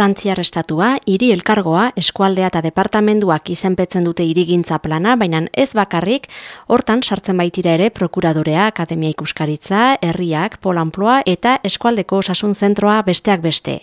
Frantziar estatua, hiri elkargoa, eskualdea eta departamenduak izenpetzen dute irigintza plana, baina ez bakarrik, hortan sartzen baitira ere prokuradorea, akademia ikuskaritza, herriak, polamploa eta eskualdeko osasun zentroa besteak beste.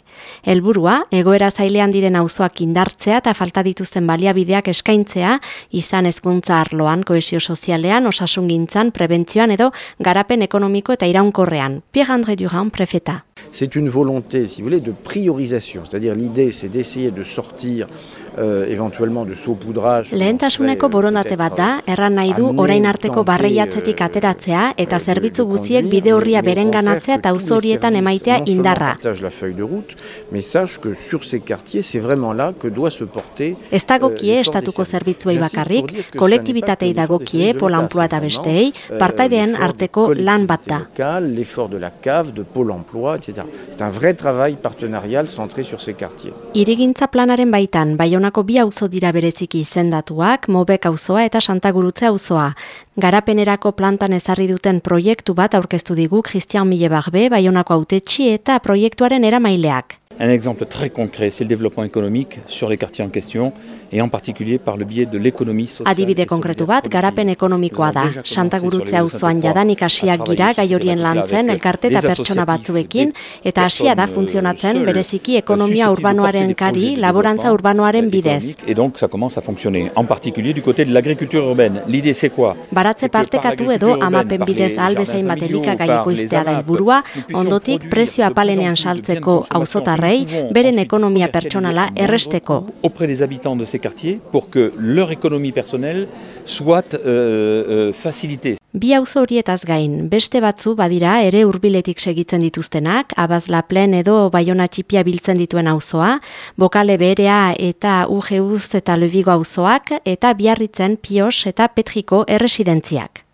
Helburua, egoera zailean diren auzoak indartzea eta falta dituzten baliabideak eskaintzea, izan ezkuntza arloan, koesio sozialean, osasun gintzan, prebentzioan edo garapen ekonomiko eta iraunkorrean. Pierre-André Durand, prefeta. C'est une volonté, si vous voulez, de priorisation. C'est-à-dire l'idée, c'est d'essayer de sortir euh, éventuellement de saupoudrage. Lehentasuneko euh, boronate bat da, erran nahi du orain arteko barreiatzetik euh, ateratzea eta zerbitzu guziek bide horria berenganatzea eta auzo horietan emaitea indarra. la feuille de route, mais sache que sur ces quartiers, c'est vraiment là que doit se porter Ez dagokie estatuko zerbitzuei bakarrik, kolektibitatei dagokie, polanploa eta bestei, partaideen arteko lan bat da. L'effort de la cave, de Pôle emploi, etc. C'est un vrai travail partenarial centré sur ces quartiers. Irigintza planaren baitan, Baionako bi auzo dira bereziki izendatuak, Mobek auzoa eta Santa Gurutze auzoa. Garapenerako plantan ezarri duten proiektu bat aurkeztu digu Christian Millebarbe, Baionako autetxi eta proiektuaren eramaileak. Un exemple très concret, c'est le développement économique sur les quartiers en question et en particulier par le biais de l'économie sociale. Adibide konkretu bat, garapen ekonomikoa da. Santa Gurutze auzoan jadanik hasiak gira gai horien lantzen elkarte eta pertsona batzuekin eta hasia da funtzionatzen bereziki ekonomia urbanoaren kari, laborantza urbanoaren bidez. Et donc ça commence à fonctionner en particulier du côté de l'agriculture urbaine. L'idée c'est quoi Baratze partekatu edo amapen bidez albezain bat elikagai iztea da helburua, ondotik prezio apalenean saltzeko auzotarra herritarrei beren ekonomia pertsonala erresteko. Auprès des habitants de ces quartiers pour que leur économie personnelle soit euh, euh, facilitée. Bi auzo horietaz gain, beste batzu badira ere hurbiletik segitzen dituztenak, abazla plen edo baiona txipia biltzen dituen auzoa, bokale berea eta UGUZ eta lebigo auzoak eta biarritzen pios eta petriko erresidentziak.